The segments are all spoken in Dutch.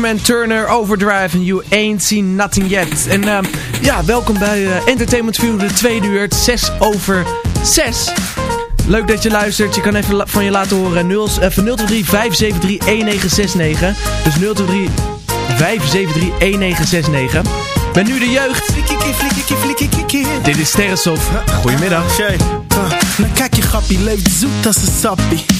Patchman Turner Overdrive en You Ain't Seen Nothing Yet. En ehm, ja, welkom bij eh, Entertainment View, de tweede uur, het 6 over 6. Leuk dat je luistert. Je kan even van je laten horen 0, even 023 573 1969. Dus 023 573 1969. Met nu de jeugd. Dit is Sterrenstof. Goedemiddag. Uh, nou kijk je grappie, leeft zoet als een sappie.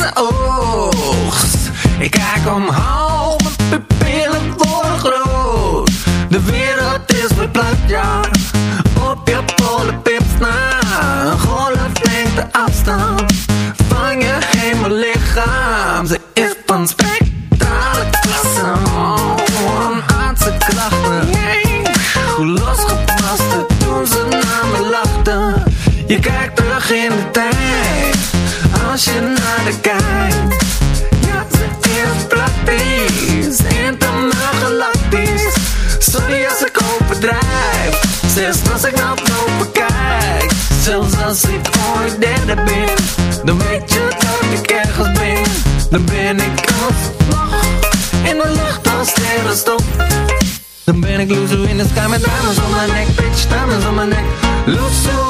Kaleidoscopische oogst. Ik kijk omhoog, mijn pupillen worden groot. De wereld is verplaatst, ja. Op je polenpips na. Een golflengte afstand van je hemellichaam. Ze is van spectrale Als je naar de kijkt. Ja, ze is praktisch. Intermaal galactisch. Sorry als ik overdrijf. Zelfs als ik naar boven kijk. Zelfs als ik ooit derde ben. Dan weet je dat ik ergens ben. Dan ben ik alsnog in de lucht als sterrenstof. Dan ben ik loezo in de sky met diamonds om mijn nek Bitch, diamonds om mijn nek Loezo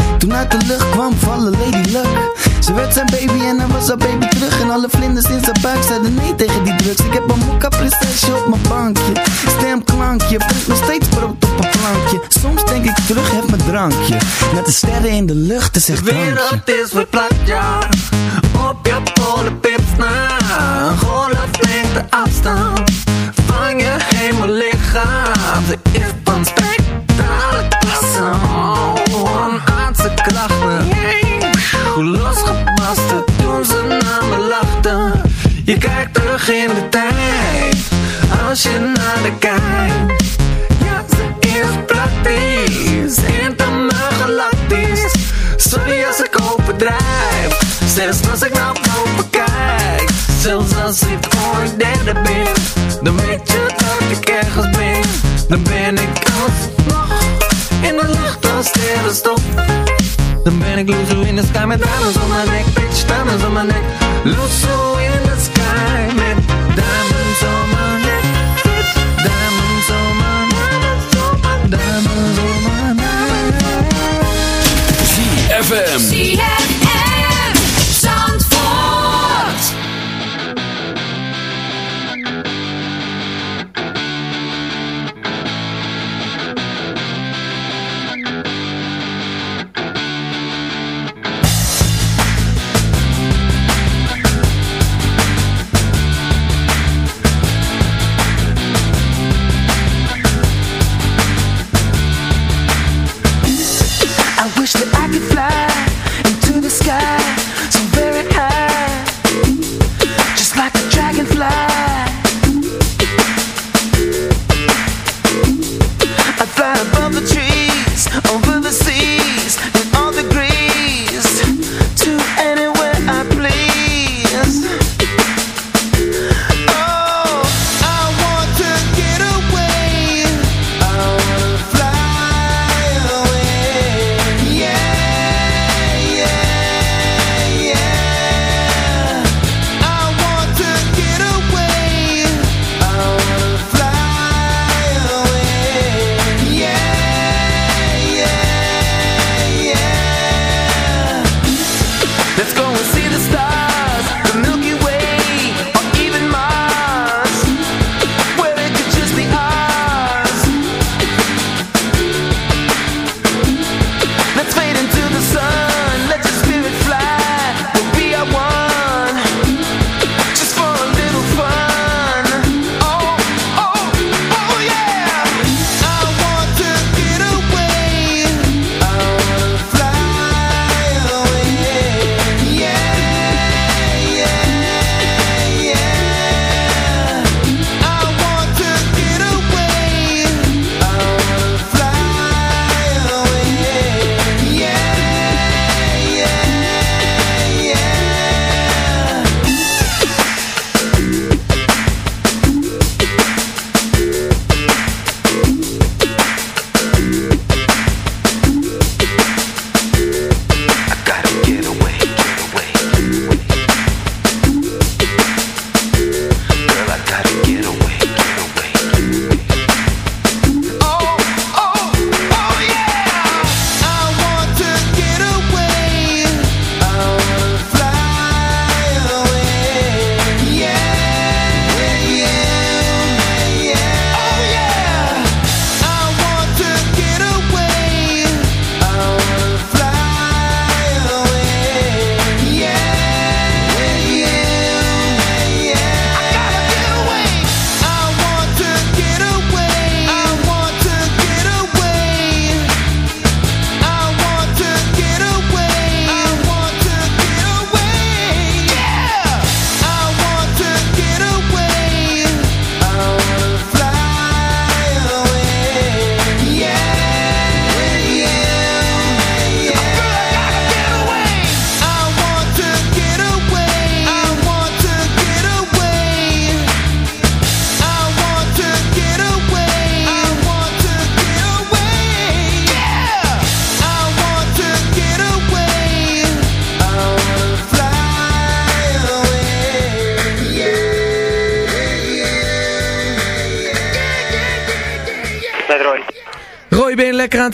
Toen uit de lucht kwam vallen Lady Luck. Ze werd zijn baby en hij was haar baby terug. En alle vlinders in zijn buik zeiden nee tegen die drugs. Ik heb een mokka prinsesje op mijn bankje. Stemklankje, brengt nog steeds brood op een plankje. Soms denk ik terug, heb mijn drankje. Met de sterren in de lucht, is echt De drankje. wereld is verplaatst, ja Op je polenpips na Een golflengte afstand. Van je hemellichaam Ze is van spectrale een Hoe losgepast toen ze naar me lachten Je kijkt terug in de tijd Als je naar de kijkt ja, ze is praktisch, intermaal galactisch. Sorry als ik overdrijf, zelfs als ik naar boven kijk. Zelfs als ik ooit derde ben, dan weet je dat ik ergens ben. Dan ben ik alsnog in de lucht als sterrenstof. Dan ben ik loezo in de sky met diamonds om mijn nek, bitch, diamonds om mijn nek. Loezo in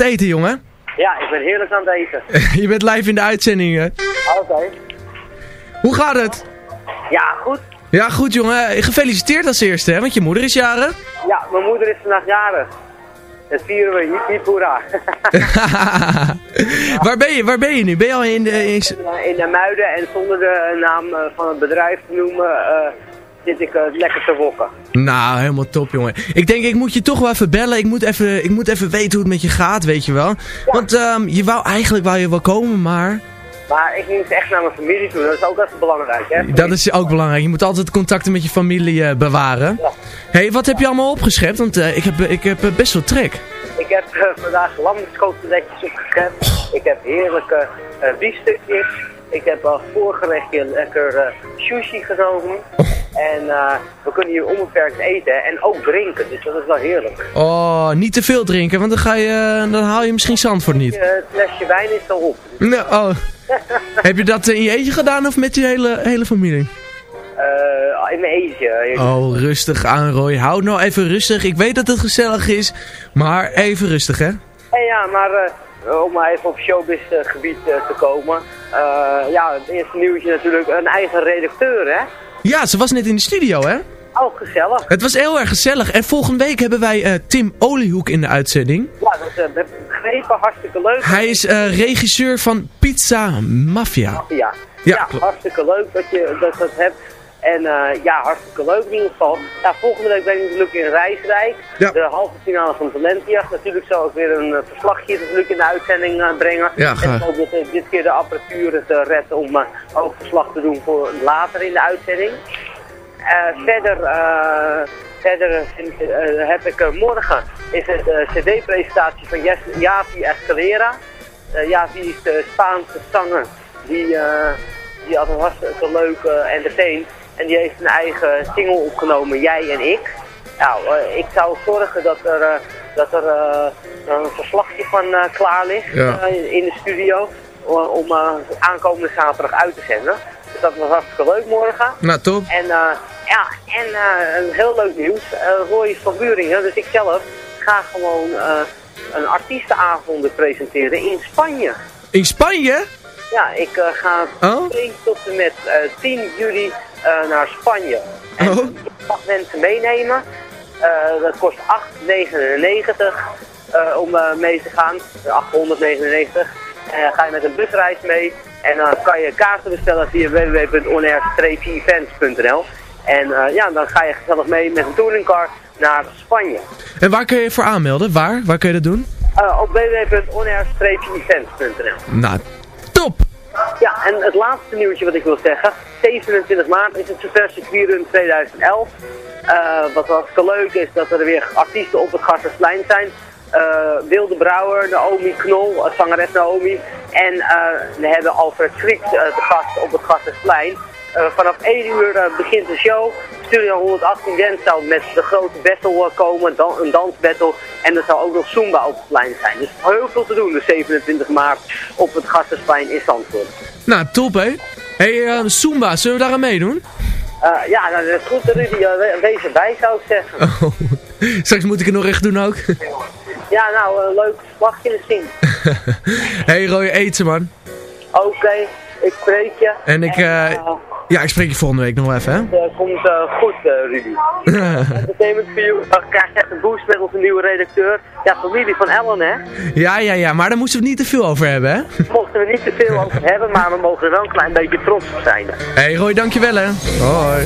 eten, jongen? Ja, ik ben heerlijk aan het eten. je bent live in de uitzending, hè? Oké. Hoe gaat het? Ja, goed. Ja, goed, jongen. Gefeliciteerd als eerste, hè? Want je moeder is jaren. Ja, mijn moeder is vandaag jarig. Dat vieren we, hiep hiep hoera. waar, ben je, waar ben je nu? Ben je al in de... In... in de Muiden en zonder de naam eh, van het bedrijf te noemen, eh, zit ik eh, lekker te wokken. Nou, helemaal top, jongen. Ik denk, ik moet je toch wel even bellen. Ik moet even, ik moet even weten hoe het met je gaat, weet je wel. Want ehm, je wou eigenlijk wou je wel komen, maar... Maar ik moet echt naar mijn familie toe, dat is ook even belangrijk, hè? Dat is ook belangrijk. Je moet altijd contacten met je familie eh, bewaren. Ja. hey, wat heb je allemaal opgeschept? Want eh, ik heb, ik heb best wel trek. Ik heb vandaag lamskoteletjes opgeschept. Ik heb heerlijke biefstukjes. Ik heb als voorgerechtje lekker eh, sushi genomen. En eh, we kunnen hier onbeperkt eten en ook drinken, dus dat is wel heerlijk. Oh, niet te veel drinken, want dan, ga je, dan haal je misschien Zandvoort niet. Eh, Het flesje wijn is al op. Nou, oh. heb je dat in je eentje gedaan of met je hele, hele familie? Eh, in mijn eentje. Oh, rustig aan Roy. Houd nou even rustig. Ik weet dat het gezellig is, maar even rustig hè. En ja, maar eh, om maar even op showbiz gebied eh, te komen. Eh, ja, het eerste nieuwtje natuurlijk, een eigen redacteur hè. Ja, ze was net in de studio hè. Oh, gezellig. Het was heel erg gezellig. En volgende week hebben wij eh, Tim Oliehoek in de uitzending. Ja, dat is, ik begrepen, hartstikke leuk. Hij is regisseur van Pizza Mafia. Ja, Ja, hartstikke leuk dat je dat, dat hebt. En eh, ja, hartstikke leuk in ieder geval. Ja, volgende week ben ik natuurlijk in Rijswijk. Ja. De halve finale van Talentjacht. Natuurlijk zal ik weer een eh, verslagje natuurlijk in de uitzending eh, brengen. Ja, en hoop dat eh, dit keer de apparatuur het eh, redt om ook verslag te doen voor later in de uitzending. Verder verder heb ik morgen is het cd-presentatie van Javi Escalera. Javi is de Spaanse zanger die, die altijd hartstikke leuk entertaint. En die heeft een eigen single opgenomen, Jij en Ik. Nou, eh, ik zou zorgen dat er, eh, dat er eh, een verslagje van klaar ligt Ja. in de studio. Om aankomende zaterdag uit te zenden. Dus dat was hartstikke leuk morgen. Nou, top. En, ja, en een heel leuk nieuws. Roy van Buringen, dus ik zelf, ga gewoon een artiestenavond presenteren in Spanje. In Spanje? Ja, ik eh, ga Oh? 2 tot en met eh, 10 juli eh, naar Spanje. En Oh? ik mag mensen meenemen. Dat kost 8,99 eh, om mee te gaan. 899. En ga je met een busreis mee. En dan kan je kaarten bestellen via www.onair-events.nl. En ja, dan ga je gezellig mee met een touringcar naar Spanje. En waar kun je je voor aanmelden? Waar? Waar kun je dat doen? Op www.onair-events.nl. Nou! Ja, en het laatste nieuwtje wat ik wil zeggen. 27 maart is het zover circuitrun 2011. Eh, wat hartstikke leuk is dat er weer artiesten op het Gassersplein zijn. Eh, Wilde Brouwer, Naomi Knol, eh, zangeres Naomi. En we hebben Alfred eh, te gast op het Gassersplein. Eh, vanaf 1 uur eh, begint de show. Studio 118 Wens zou met de grote battle eh, komen, dan, een dansbattle. En er zal ook nog Zumba op het plein zijn. Dus heel veel te doen de 27 maart op het Gassersplein in Zandvoort. Nou, top hè. hey, eh, Zumba, zullen we daar aan meedoen? Ja, nou, dat is goed Rudy, uh, we- wees erbij zou ik zeggen. Oh, straks moet ik het nog echt doen ook. Ja, nou, leuk slagje misschien. hey Roy, eten man. Oké, ik spreek je. En ik, ja, ik spreek je volgende week nog wel even hè. Eh, komt eh, goed, eh, Rudy. Entertainment for you. Dan krijg je echt een boost met onze nieuwe redacteur. Ja, familie van Ellen, hè. ja, ja, ja, maar daar moesten we het niet te veel over hebben hè. Mochten we niet te veel over hebben, maar we mogen er wel een klein beetje trots op zijn. hey Roy, dankjewel hè. Hoi.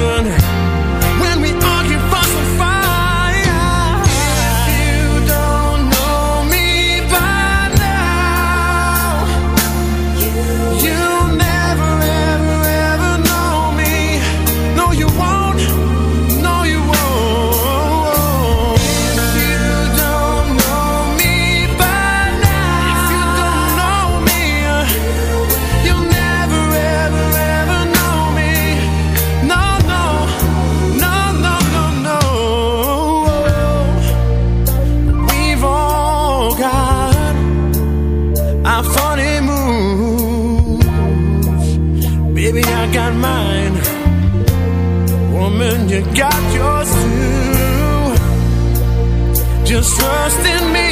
children got yours too. Just trust in me.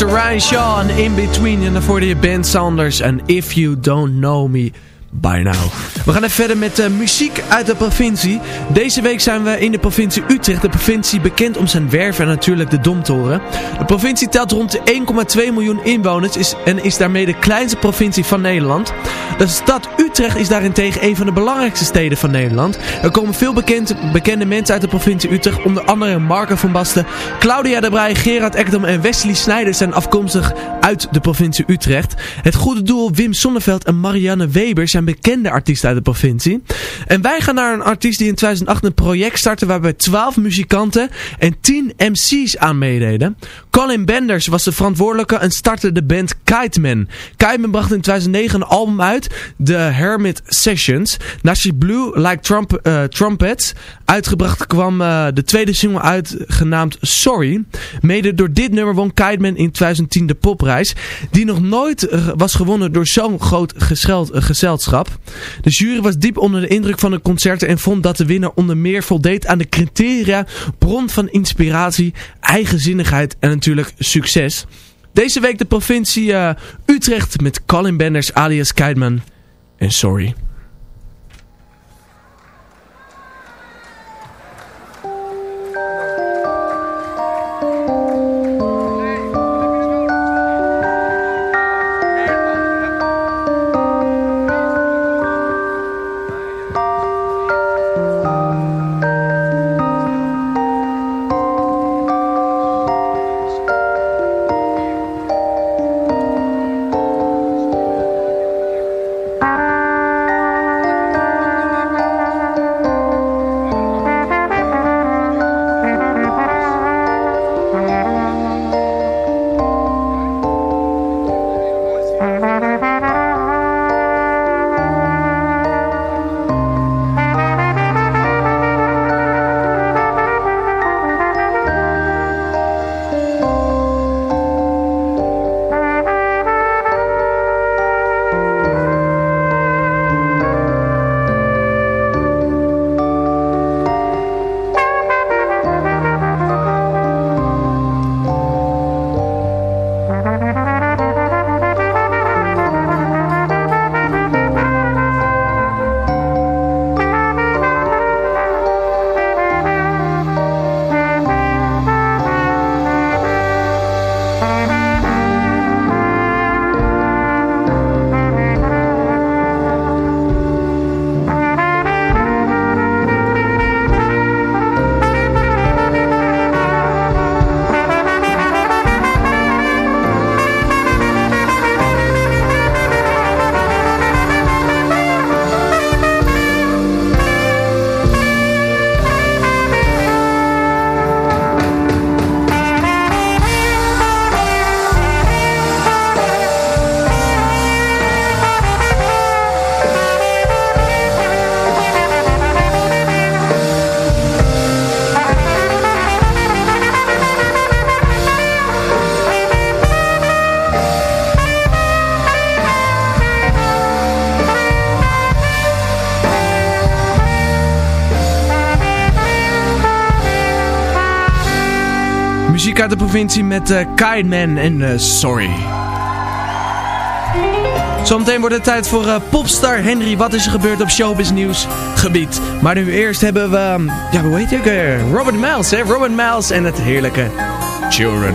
Mr. Ryan Sean in between. En daarvoor de Ben Sanders en If You Don't Know Me. By Now. We gaan even verder met eh, muziek uit de provincie. Deze week zijn we in de provincie Utrecht, de provincie bekend om zijn werven en natuurlijk de Domtoren. De provincie telt rond de 1,2 miljoen inwoners is, en is daarmee de kleinste provincie van Nederland. De stad Utrecht is daarentegen een van de belangrijkste steden van Nederland. Er komen veel bekend, bekende mensen uit de provincie Utrecht, onder andere Marco van Basten, Claudia de Brij, Gerard Ekdom en Wesley Snijders zijn afkomstig uit de provincie Utrecht. Het goede doel Wim Sonneveld en Marianne Weber zijn zijn bekende artiesten uit de provincie. En wij gaan naar een artiest die in 2008 een project startte waarbij 12 muzikanten en 10 MC's aan meededen. Colin Benders was de verantwoordelijke en startte de band Kiteman. Kiteman bracht in 2009 een album uit, The Hermit Sessions. Naast Blue Like Trump, eh, Trumpets uitgebracht kwam eh, de tweede single uit genaamd Sorry. Mede door dit nummer won Kiteman in 2010 de popprijs. Die nog nooit eh, was gewonnen door zo'n groot gescheld, eh, De jury was diep onder de indruk van de concerten en vond dat de winnaar onder meer voldeed aan de criteria bron van inspiratie, eigenzinnigheid en natuurlijk succes. Deze week de provincie eh, Utrecht met Colin Benders alias Kiteman en Sorry. Muziek uit de provincie met uh, Kiteman en uh, Sorry. Zometeen wordt het tijd voor uh, popstar Henry. Wat is er gebeurd op showbiz nieuws gebied? Maar nu eerst hebben we, ja hoe heet je ook Robert Miles, hè? Robert Miles en het heerlijke Children.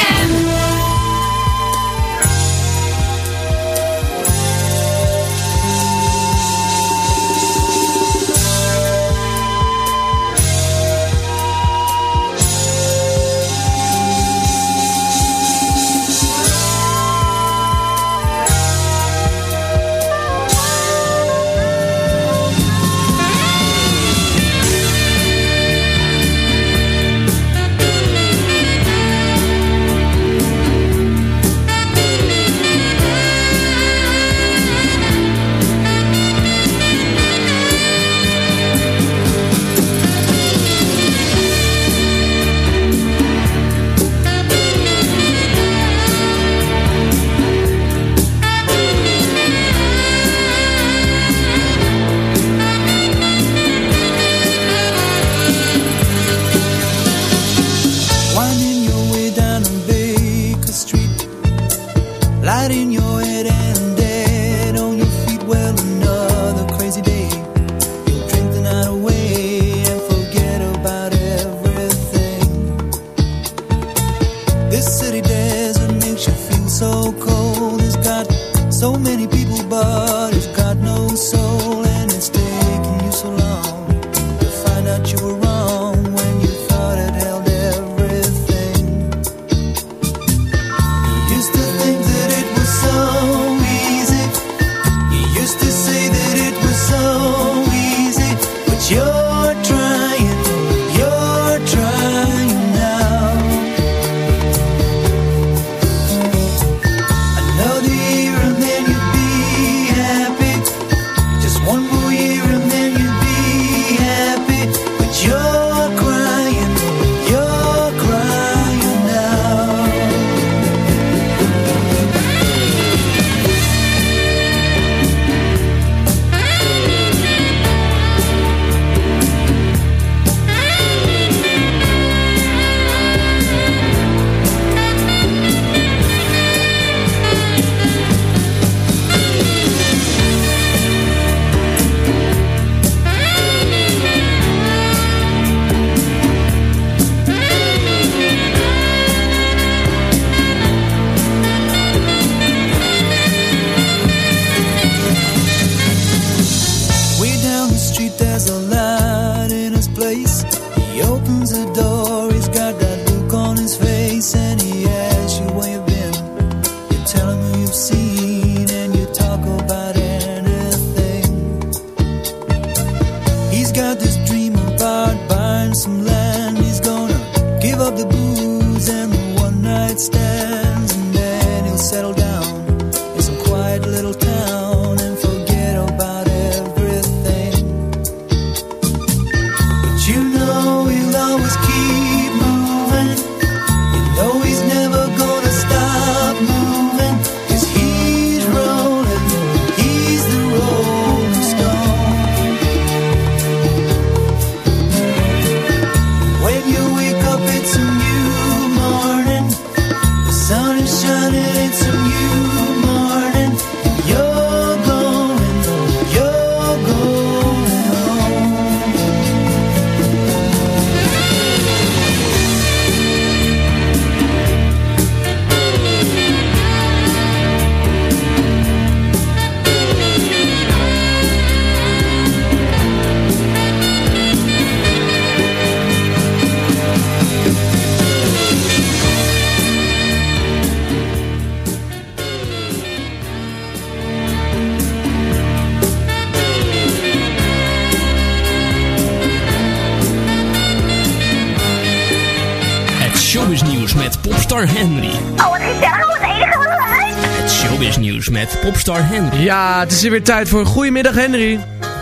Ja, het is weer tijd voor een Goedemiddag Henry.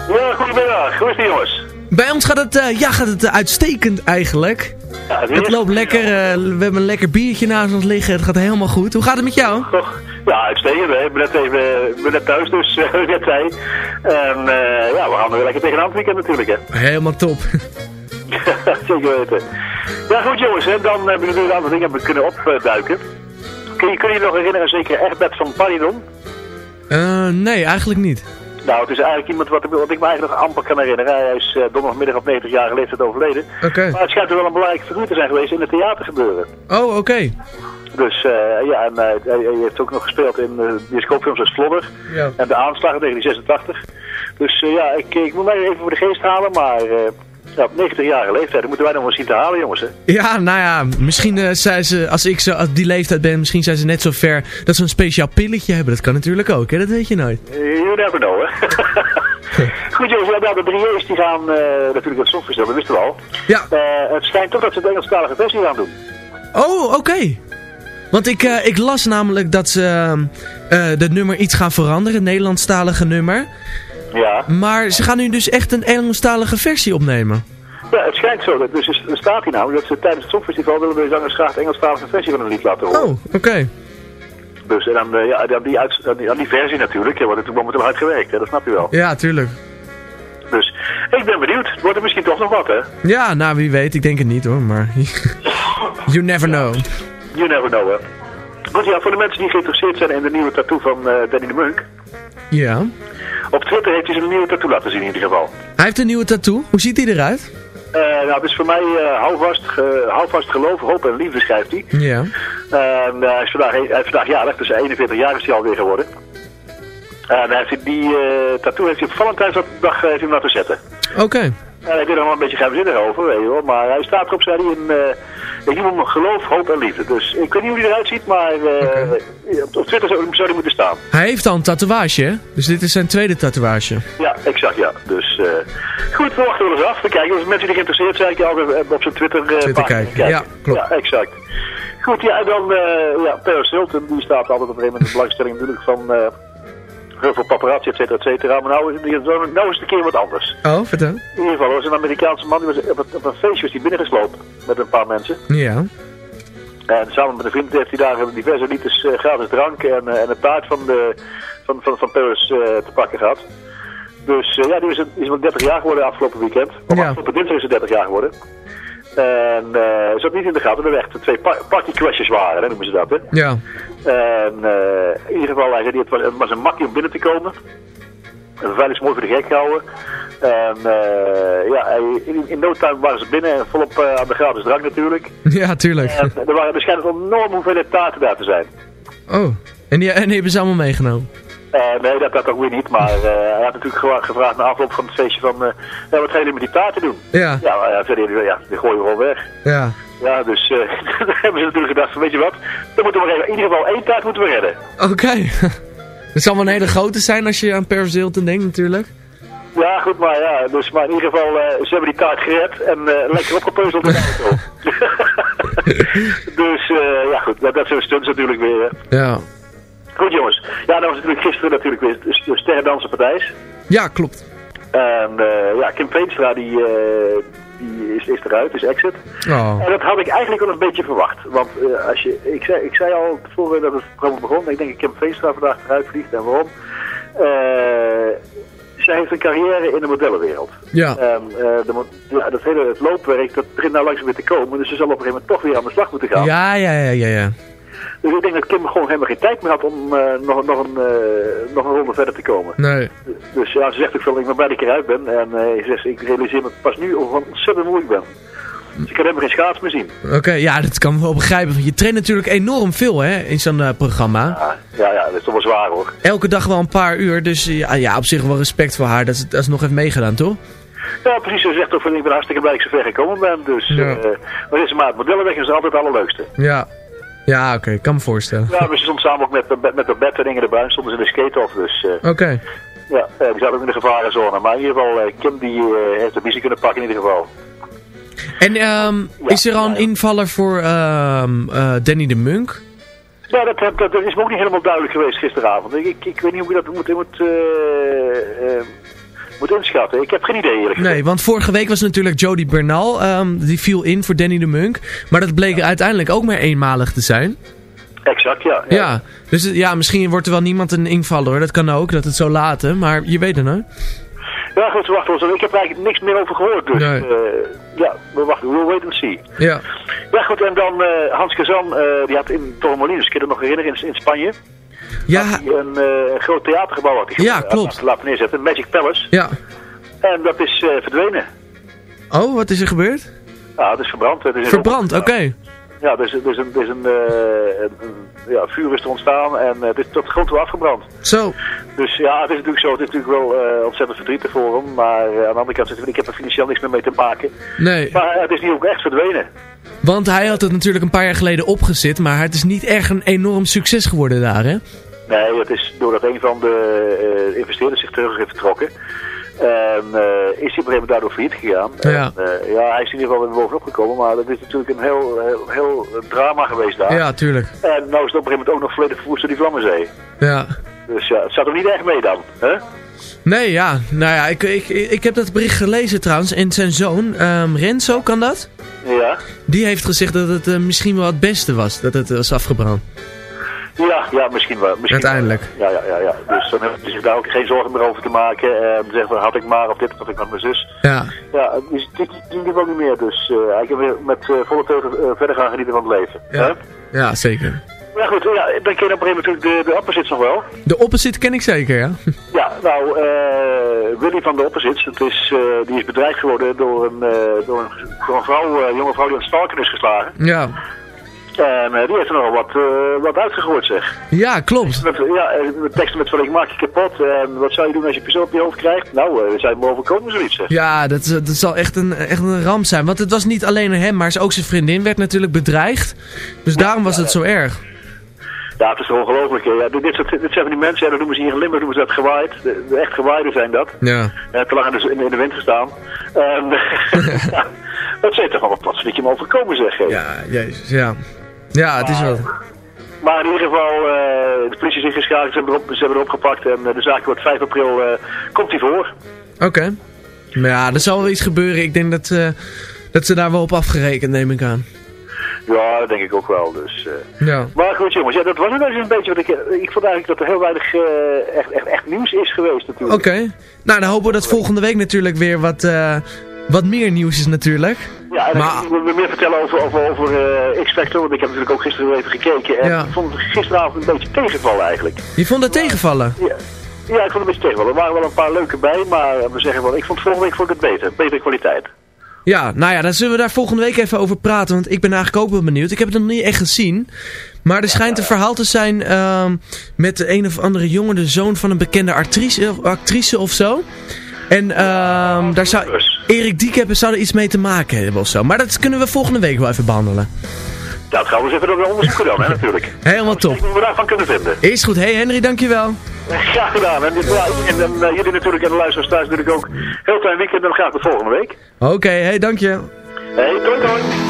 Ja, goedemiddag. Hoe is het jongens? Bij ons gaat het, eh, ja, gaat het eh, uitstekend eigenlijk. Ja, het, loopt lekker, eh, we hebben een lekker biertje naast ons liggen, het gaat helemaal goed. Hoe gaat het met jou? Toch, ja, uitstekend. Hè. Ik ben net, even, ben net thuis, dus net zij. En ja, we gaan weer lekker tegenaan het weekend natuurlijk. Hè. Helemaal top. Zeker weten. Ja, goed jongens, hè. dan hebben we natuurlijk een aantal dingen kunnen opduiken. Kun je, je nog herinneren, zeker Egbert van Paridon? Uh, nee, eigenlijk niet. Nou, het is eigenlijk iemand wat, wat ik me eigenlijk amper kan herinneren. Hij is eh, donderdagmiddag op 90 jaar geleden overleden. Maar het schijnt wel een belangrijke figuur te zijn geweest in het theatergebeuren. Oh, oké. Dus eh, ja, en hij, heeft ook nog gespeeld in bioscoopfilms als Vlodder. Ja. En de aanslag die 86. Dus ja, ik, ik moet mij even voor de geest halen, maar op 90-jarige leeftijd dat moeten wij nog wel zien te halen, jongens. Hè? Ja, nou ja, misschien eh, zijn ze, als ik zo, als die leeftijd ben, misschien zijn ze net zo ver dat ze een speciaal pilletje hebben. Dat kan natuurlijk ook, hè? Dat weet je nooit. Eh, You never know, hè. Goed jongens, ja, nou, de drie E's die gaan eh, natuurlijk het Songfestival, dat wisten we al. Ja. Eh, het schijnt toch dat ze de Engelstalige versie gaan doen. Oh, oké. Want ik, ik las namelijk dat ze het nummer iets gaan veranderen, het Nederlandstalige nummer. Ja. Maar ze gaan nu dus echt een Engelstalige versie opnemen. Ja, het schijnt zo. Dat, dus er staat hier nou dat ze tijdens het Songfestival willen de zangers graag de Engelstalige versie van een lied laten horen. Oh, oké. Dus en dan, eh, ja, aan, die uit, aan, die, aan die versie natuurlijk, hè, wordt het momenteel hard gewerkt, hè, dat snap je wel. Ja, tuurlijk. Dus ik ben benieuwd. Wordt er misschien toch nog wat, hè? Ja, nou wie weet, ik denk het niet hoor, maar... you never know. You never know, hè. Goed, ja, voor de mensen die geïnteresseerd zijn in de nieuwe tattoo van eh, Danny de Munk. Ja. Op Twitter heeft hij zijn nieuwe tattoo laten zien in ieder geval. Hij heeft een nieuwe tattoo. Hoe ziet hij eruit? Eh, nou, het is voor mij eh houvast, houvast geloof, hoop en liefde, schrijft hij. Ja. En eh, hij, is vandaag, hij is vandaag jarig, dus 41 jaar is hij alweer geworden. En hij heeft die tattoo heeft hij op Valentijnsdag heeft hij hem laten zetten. Oké. En ik weet er nog wel een beetje geheimzinnig over, weet je wel. Maar hij staat erop, zei hij, in, ik noem hem geloof, hoop en liefde. Dus ik weet niet hoe hij eruit ziet, maar uh, op, op Twitter zou, zou hij moeten staan. Hij heeft al een tatoeage, hè? Dus dit is zijn tweede tatoeage. Ja, exact, ja. Dus uh, goed, we wachten wel eens af. We kijken, als mensen die geïnteresseerd zijn, kan je altijd op zijn Twitter, Twitter kijken. kijken. Ja, klopt. Ja, exact. Goed, ja, en dan, uh, ja, Paris Hilton, die staat altijd op een gegeven moment in de belangstelling natuurlijk van... Uh, heel veel paparazzi, et cetera, et cetera. Maar nou, nou is het een keer wat anders. Oh, vertel. In ieder geval, er was een Amerikaanse man, die was op, een, op een feestje was die binnengeslopen met een paar mensen. Ja. En samen met een vriend heeft hij daar diverse liters uh, gratis drank en, uh, en een taart van, de, van, van, van Paris uh, te pakken gehad. Dus ja, die is, wel 30 jaar geworden afgelopen weekend. Of ja. afgelopen dinsdag is hij 30 jaar geworden. En uh, zat niet in de gaten er echt twee party crashes waren, hè, noemen ze dat, hè? Ja. En uh, in ieder geval, hij zei, het was, het was een makkie om binnen te komen. De veilig is mooi voor de gek gehouden. En uh, ja, in, in no time waren ze binnen en volop uh, aan de gratis drank natuurlijk. Ja, tuurlijk. En er waren waarschijnlijk enorm hoeveelheid taarten daar te zijn. Oh, en die, en die hebben ze allemaal meegenomen? Uh, nee, dat, dat ook weer niet, maar uh, hij had natuurlijk gevraagd na afloop van het feestje van, uh, ja, wat gaan jullie met die taarten doen? Ja. Ja, maar ja, zei ja, die gooien we gewoon weg. Ja. Ja, dus daar hebben ze natuurlijk gedacht van, weet je wat, dan moeten we in ieder geval één taart moeten we redden. Oké. Okay. Het zal wel een hele grote zijn als je aan Paris Hilton denkt natuurlijk. Ja, goed, maar ja, dus maar in ieder geval, ze hebben die taart gered en lekker opgepeuzeld in de auto. dus ja goed, dat, dat zijn stunts natuurlijk weer. Ja. Goed jongens. Ja, dat was natuurlijk gisteren natuurlijk weer de, Sterrendansen Partijs. Ja, klopt. En uh, ja, Kim Veenstra die, uh, die is, is eruit, is exit. Oh. En dat had ik eigenlijk wel een beetje verwacht. Want uh, als je, ik, zei, ik zei al tevoren dat het programma begon, ik denk dat Kim Veenstra vandaag eruit vliegt. En waarom? zij heeft een carrière in de modellenwereld. Ja. En de, ja, dat hele het loopwerk, dat begint nou langzaam weer te komen. Dus ze zal op een gegeven moment toch weer aan de slag moeten gaan. Ja, ja, ja, ja, ja. Dus ik denk dat Kim gewoon helemaal geen tijd meer had om uh, nog, nog, een, uh, nog een ronde verder te komen. Nee. Dus ja, ze zegt ook veel, ik ben blij dat ik eruit ben. En uh, zegt, ik realiseer me pas nu hoe ontzettend moeilijk ben. Dus ik kan helemaal geen schaats meer zien. Oké, okay, ja, dat kan me wel begrijpen. Want je traint natuurlijk enorm veel hè, in zo'n uh, programma. Ja, ja, ja, dat is toch wel zwaar hoor. Elke dag wel een paar uur. Dus ja, ja op zich wel respect voor haar dat ze dat nog heeft meegedaan, toch? Ja, precies. Ze zegt ook van ik ben hartstikke blij dat ik zo ver gekomen ben. Dus, ja. uh, maar is maar het modellenweg is altijd het allerleukste. Ja. Ja, oké, okay, ik kan me voorstellen. Ja, maar ze stond samen ook met, met Inge de Bruin, stonden ze in de skate-off, dus... Uh, oké. Okay. Ja, die zaten ook in de gevarenzone, maar in ieder geval, uh, Kim die heeft de missie kunnen pakken in ieder geval. En um, ja, is er al een invaller voor um, Danny de Munk? Ja, dat, dat, dat, is me ook niet helemaal duidelijk geweest gisteravond. Ik, ik, ik weet niet hoe je dat moet... moet moet inschatten. Ik heb geen idee eerlijk Nee, want vorige week was natuurlijk Jody Bernal. Um, die viel in voor Danny de Munk. Maar dat bleek ja. uiteindelijk ook maar eenmalig te zijn. Exact, ja. Ja, ja dus ja, misschien wordt er wel niemand een invaller hoor. Dat kan ook, dat het zo laten. Maar je weet het nou. Ja, goed, we wachten. Ik heb er eigenlijk niks meer over gehoord. Dus nee. uh, ja, we wachten. We'll wait and see. Ja. Ja, goed. En dan uh, Hans Kazan, uh, die had in Torremolinos, kun je dat nog herinneren, in, in Spanje. Ja. had hij een, eh, een groot theatergebouw had hij Ja, had klopt. laten- neerzetten, Magic Palace. Ja. En dat is eh, verdwenen. Oh, wat is er gebeurd? Ja, het is verbrand. Het is Verbrand, oké. Ja, dus, dus een, dus een, eh, een, ja, vuur is er ontstaan en eh, het is tot grond toe afgebrand. Zo. Dus ja, het is natuurlijk zo, het is natuurlijk wel eh, ontzettend verdrietig voor hem. Maar eh, aan de andere kant ik heb er financieel niks meer mee te maken. Nee. Maar eh, het is nu ook echt verdwenen. Want hij had het natuurlijk een paar jaar geleden opgezet, maar het is niet echt een enorm succes geworden daar, hè? Nee, het is doordat een van de eh, investeerders zich terug heeft vertrokken. En eh, is hij op een gegeven moment daardoor failliet gegaan. Ja. En, eh, ja, hij is in ieder geval weer bovenop gekomen, maar dat is natuurlijk een heel, heel, heel drama geweest daar. Ja, tuurlijk. En nou is het op een gegeven moment ook nog volledig verwoest door die Vlammenzee. Ja. Dus ja, het zat er niet echt mee dan. Hè? Nee, ja. Nou ja, ik, ik, ik heb dat bericht gelezen trouwens. En zijn zoon, ehm, Renzo, kan dat? Ja. Die heeft gezegd dat het eh, misschien wel het beste was, dat het was afgebrand. Ja, ja, misschien wel. Misschien Uiteindelijk. wel. Ja, ja, ja, ja. Dus dan hebben ze zich daar ook geen zorgen meer over te maken. En zeggen van, had ik maar, of dit, had ik met mijn zus. Ja. Ja, dus dit is in ieder geval niet meer. Dus uh, kan weer met uh, volle teugen verder gaan genieten van het leven. Ja, hè? ja zeker. Maar goed, ja, dan ken je op een gegeven moment natuurlijk de, de opposites nog wel. De opposite ken ik zeker, ja. Nou, uh, Willy van de opposites, het is, uh, die is bedreigd geworden door een, uh, door een, door een vrouw, een jonge vrouw die aan het stalken is geslagen. Ja. En die heeft er nog wat, wat uitgegooid, zeg. Ja, klopt. Met, ja, met teksten met van ik maak je kapot en wat zou je doen als je pistool op je hoofd krijgt? Nou, uh, zijn boven komen zoiets, zeg. Ja, dat, dat zal echt een, echt een ramp zijn. Want het was niet alleen hem, maar ook zijn vriendin werd natuurlijk bedreigd. Dus daarom was het zo erg. Ja, het is ongelooflijk. Ja, dit, soort, dit zijn van die mensen, ja, dat noemen ze hier in Limburg noemen ze dat gewaaid. De, de echt gewaaiden zijn dat. Ja. ja te lang in de, in de wind gestaan. En, ja, dat zijn toch wel wat je hem overkomen, zeg. Ja, jezus, ja. Ja, het is wel... Maar in ieder geval, uh, de politie is ingeschakeld, ze hebben erop, ze hebben erop gepakt en uh, de zaak wordt 5 april, uh, komt hij voor. Oké. Okay. Maar ja, er zal wel iets gebeuren. Ik denk dat, dat ze daar wel op afgerekend, neem ik aan. Ja, dat denk ik ook wel. Dus, uh. ja. Maar goed jongens, ja, dat was het dus een beetje wat ik... Ik vond eigenlijk dat er heel weinig uh, echt, echt, echt nieuws is geweest natuurlijk. Oké. Okay. Nou, dan hopen we dat volgende week natuurlijk weer wat, uh, wat meer nieuws is natuurlijk. Ja, en maar... ik wil meer vertellen over, over, over uh, X-Factor, want ik heb natuurlijk ook gisteren even gekeken. En ja. ik vond het gisteravond een beetje tegenvallen eigenlijk. Je vond het tegenvallen? Ja. Ja, ik vond het een beetje tegenvallen. Er waren wel een paar leuke bij, maar we zeggen wel, ik vond volgende week vond ik het beter. Betere kwaliteit. Ja, nou ja, dan zullen we daar volgende week even over praten. Want ik ben eigenlijk ook wel benieuwd. Ik heb het nog niet echt gezien. Maar er schijnt een verhaal te zijn uh, met de een of andere jongen, de zoon van een bekende actrice, actrice of zo. En uh, daar zou Erik Diekheppen zou er iets mee te maken hebben of zo. Maar dat kunnen we volgende week wel even behandelen. Dat gaan we eens even onderzoeken dan, hè, natuurlijk. Helemaal top. Wat we daarvan kunnen vinden. Is goed. Hey Henry, dankjewel. Graag gedaan. En, ja, en, en uh, jullie natuurlijk en de luisteraars thuis natuurlijk ook. Heel fijn weekend en graag de volgende week. Oké, okay, hey, dank je. Hey, doei doei.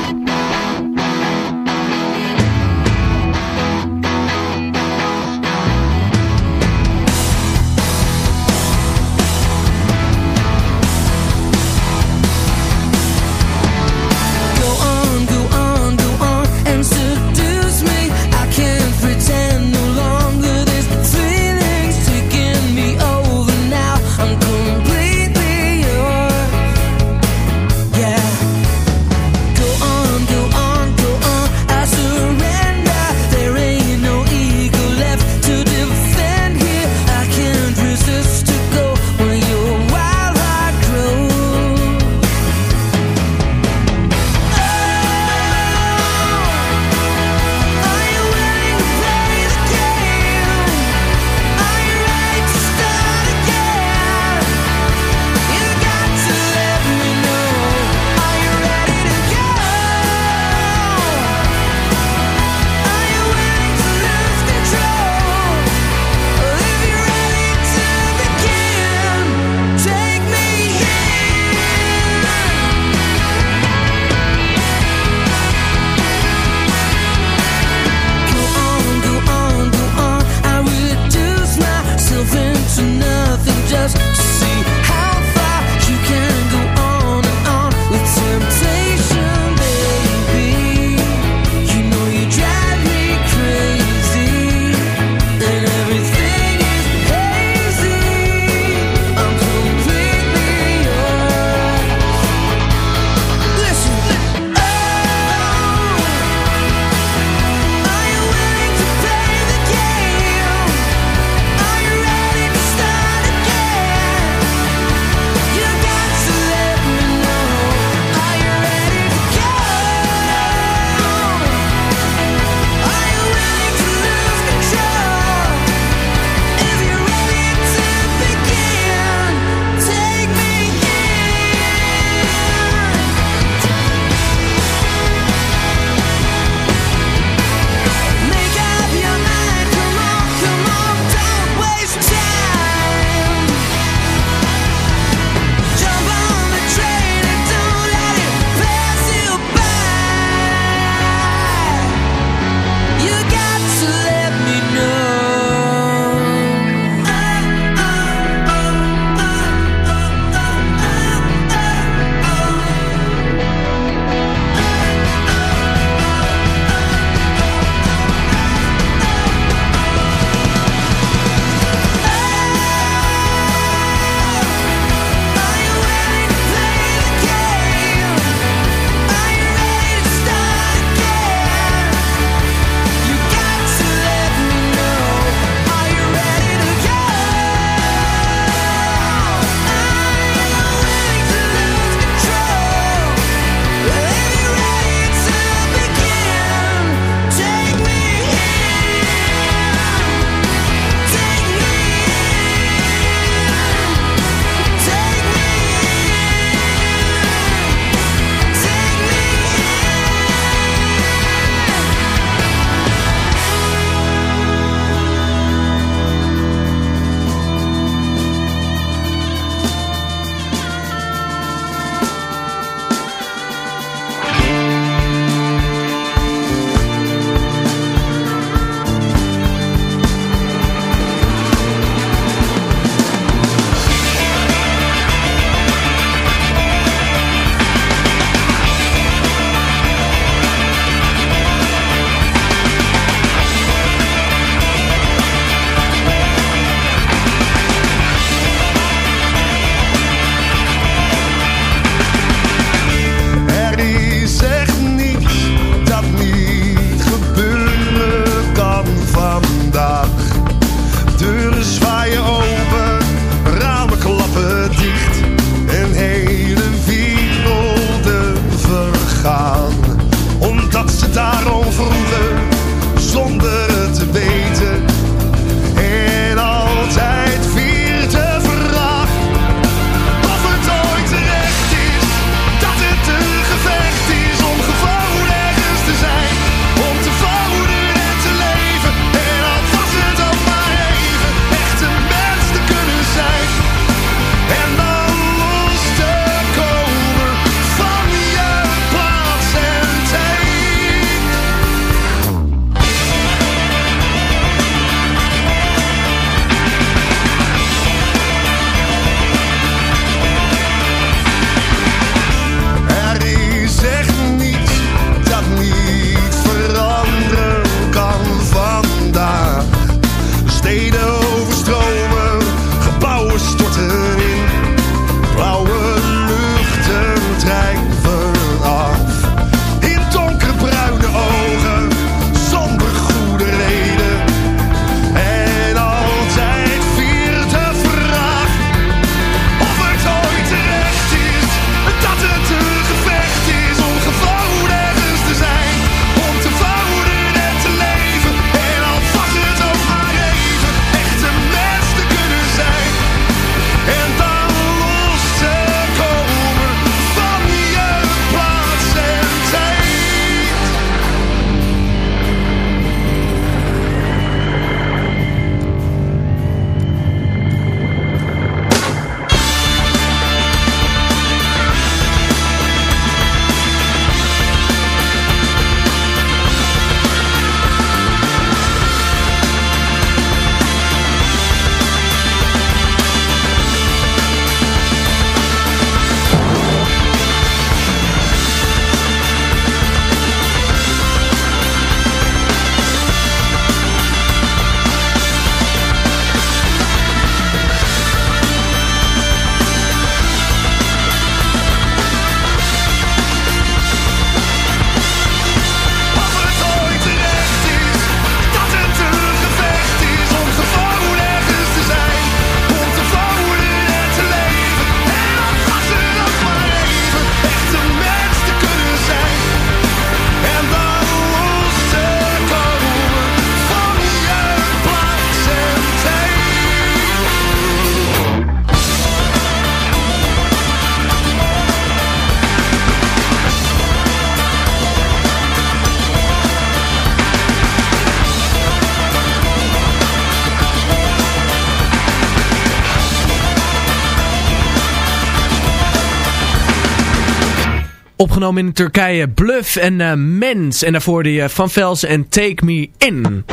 Opgenomen in Turkije, Bluff en eh, Mens. En daarvoor die eh, Van Velsen en Take Me In.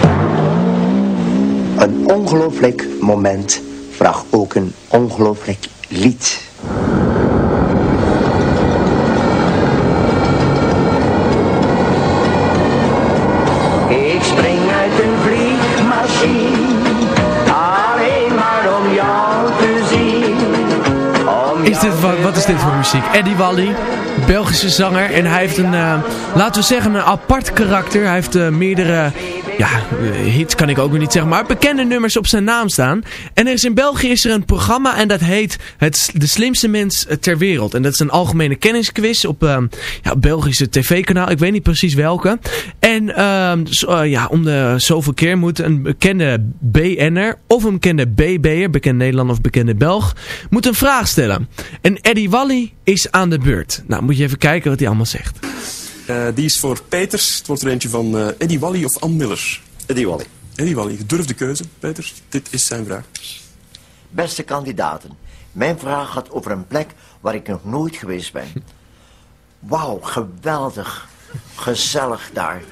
Een ongelooflijk moment vraagt ook een ongelooflijk lied. Ik spring uit een vliegmachine, alleen maar om jou te zien. Om Is dit, wat, wat is dit voor muziek? Eddie Wally, Belgische zanger. En hij heeft een, eh, laten we zeggen, een apart karakter. Hij heeft eh, meerdere, ja, eh, hits kan ik ook weer niet zeggen, maar bekende nummers op zijn naam staan. En er is in België is er een programma en dat heet het, De Slimste Mens ter Wereld. En dat is een algemene kennisquiz op eh, ja, Belgische tv-kanaal. Ik weet niet precies welke. En ehm, eh, ja, om de zoveel keer moet een bekende BN'er of een bekende BB'er, bekend Nederlander of bekende Belg, moet een vraag stellen. En Eddie Wally is aan de beurt. Nou, moet je even kijken wat hij allemaal zegt. Eh, die is voor Peters. Het wordt er eentje van eh, Eddie Wally of Ann Miller. Eddie Wally. Eddie Wally, gedurfde keuze, Peters. Dit is zijn vraag. Beste kandidaten, mijn vraag gaat over een plek waar ik nog nooit geweest ben. Wauw, geweldig. Gezellig daar.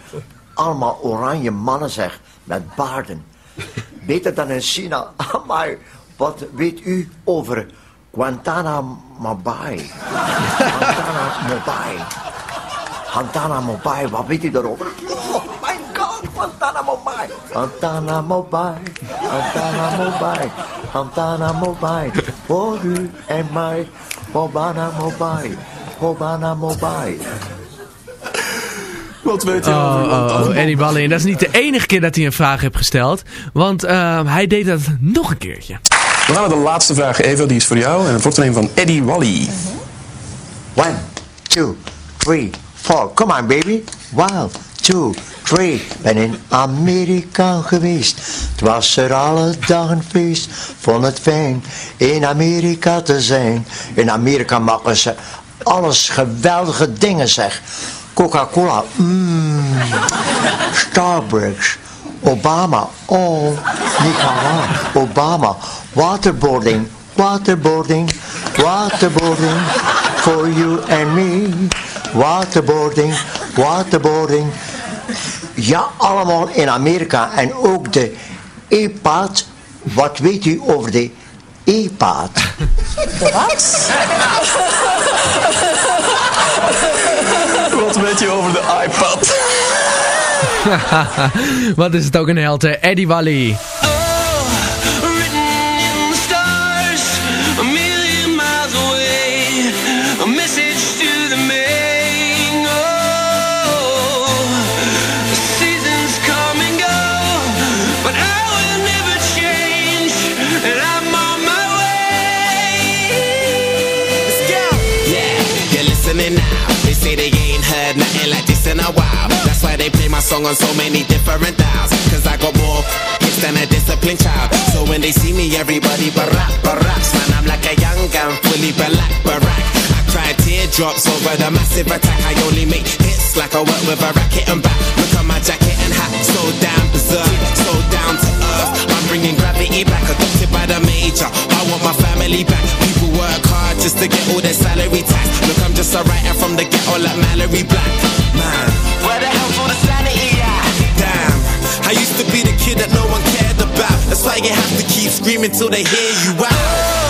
Allemaal oranje mannen zeg, met baarden. Beter dan in China. Maar wat weet u over Guantanamo Bay? Guantanamo Bay. Guantanamo Bay, wat weet u daarover? Oh my god, Guantanamo Bay. Guantanamo Bay, Guantanamo Bay, Guantanamo Bay. Voor u en mij, Guantanamo Bay, Guantanamo Bay. Wat weet je over Oh, oh, oh, Eddie Wally. En dat is niet de enige keer dat hij een vraag heeft gesteld. Want eh, hij deed dat nog een keertje. We gaan de laatste vraag, Eva. Die is voor jou. En het wordt van Eddie Wally. One, two, three, four. Come on, baby. One, two, three. Ben in Amerika geweest. Het was er alle dagen feest. Vond het fijn in Amerika te zijn. In Amerika maken ze alles geweldige dingen, zeg. Coca-Cola, mmm. Starbucks. Obama, oh, Nicaragua, Obama, waterboarding, waterboarding, waterboarding, for you and me, waterboarding, waterboarding. Ja, allemaal in Amerika en ook de e-paad. Wat weet u over de e-paad? Wat? Wat weet je over de iPad? Wat is het ook een held, hè? Eddie Wally. My song on so many different dials. Cause I got more hits than a disciplined child. So when they see me, everybody barack, baracks. Man, I'm like a young gun, fully black, barack. I cry teardrops over the massive attack. I only make hits like I work with a racket and back. Look at my jacket and hat, so damn berserk, so down to earth. I'm bringing gravity back, adopted by the major. I want my family back. People work hard just to get all their salary tax. Look, I'm just a writer from the ghetto like Mallory Black. Man, you have to keep screaming till they hear you out.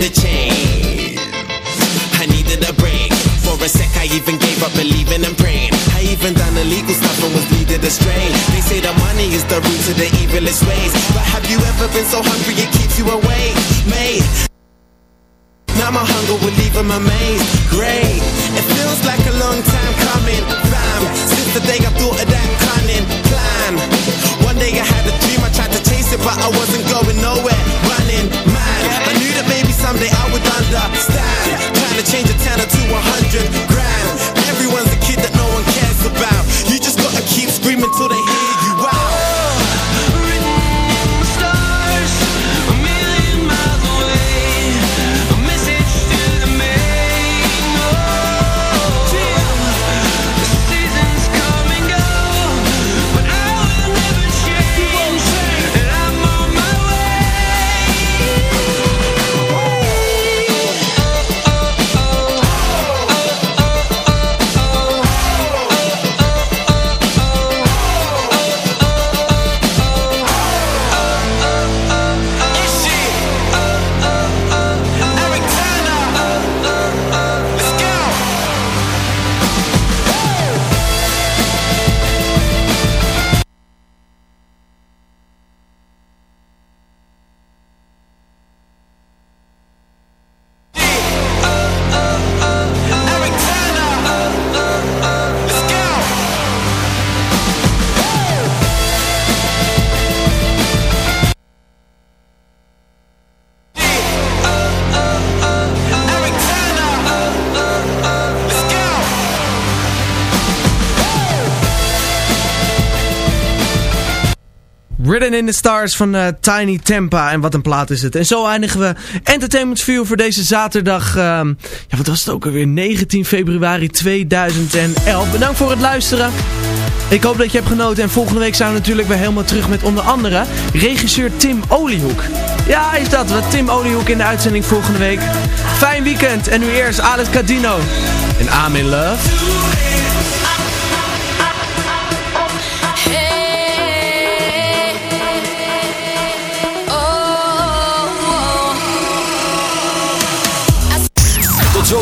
A change. I needed a break. For a sec, I even gave up believing and praying. I even done illegal stuff and was leaded astray. They say the money is the root of the evilest ways. But have you ever been so hungry it keeps you awake? Mate. Now my hunger will leave him amazed. Great. It feels like a long time coming. Since the day I thought vida Ridden in the Stars van eh, Tiny Tampa. En wat een plaat is het. En zo eindigen we Entertainment View voor deze zaterdag. ehm, ja, wat was het ook alweer? 19 februari 2011. Bedankt voor het luisteren. Ik hoop dat je hebt genoten. En volgende week zijn we natuurlijk weer helemaal terug met onder andere regisseur Tim Oliehoek. Ja, is dat. Wat Tim Oliehoek in de uitzending volgende week. Fijn weekend. En nu eerst Alex Cadino. En I'm in love.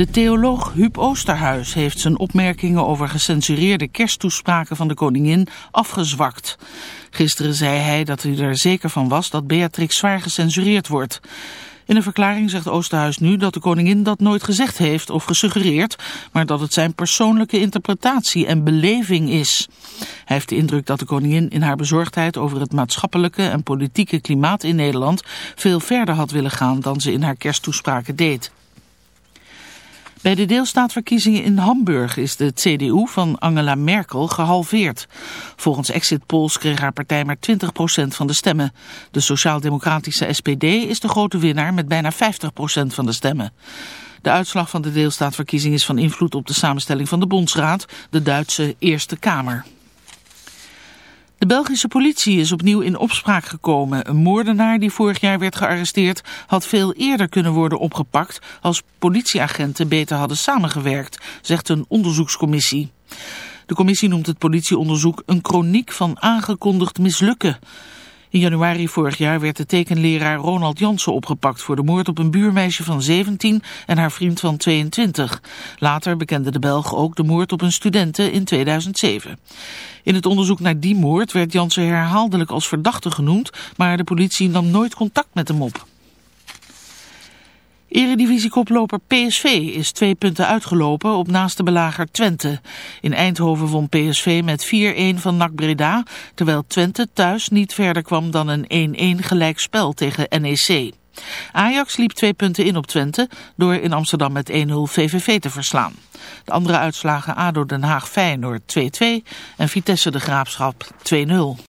De theoloog Huub Oosterhuis heeft zijn opmerkingen over gecensureerde kersttoespraken van de koningin afgezwakt. Gisteren zei hij dat hij er zeker van was dat Beatrix zwaar gecensureerd wordt. In een verklaring zegt Oosterhuis nu dat de koningin dat nooit gezegd heeft of gesuggereerd, maar dat het zijn persoonlijke interpretatie en beleving is. Hij heeft de indruk dat de koningin in haar bezorgdheid over het maatschappelijke en politieke klimaat in Nederland veel verder had willen gaan dan ze in haar kersttoespraken deed. Bij de deelstaatverkiezingen in Hamburg is de CDU van Angela Merkel gehalveerd. Volgens exit polls kreeg haar partij maar 20% van de stemmen. De sociaal-democratische SPD is de grote winnaar met bijna 50% van de stemmen. De uitslag van de deelstaatverkiezing is van invloed op de samenstelling van de Bondsraad, de Duitse Eerste Kamer. De Belgische politie is opnieuw in opspraak gekomen. Een moordenaar die vorig jaar werd gearresteerd had veel eerder kunnen worden opgepakt als politieagenten beter hadden samengewerkt, zegt een onderzoekscommissie. De commissie noemt het politieonderzoek een chroniek van aangekondigd mislukken. In januari vorig jaar werd de tekenleraar Ronald Jansen opgepakt voor de moord op een buurmeisje van 17 en haar vriend van 22. Later bekende de Belg ook de moord op een studente in 2007. In het onderzoek naar die moord werd Jansen herhaaldelijk als verdachte genoemd, maar de politie nam nooit contact met hem op. Eredivisiekoploper PSV is twee punten uitgelopen op naaste belager Twente. In Eindhoven won PSV met 4-1 van NAC Breda, terwijl Twente thuis niet verder kwam dan een 1-1 gelijkspel tegen NEC. Ajax liep twee punten in op Twente door in Amsterdam met 1-0 VVV te verslaan. De andere uitslagen ADO Den Haag Feyenoord 2-2 en Vitesse de Graafschap 2-0.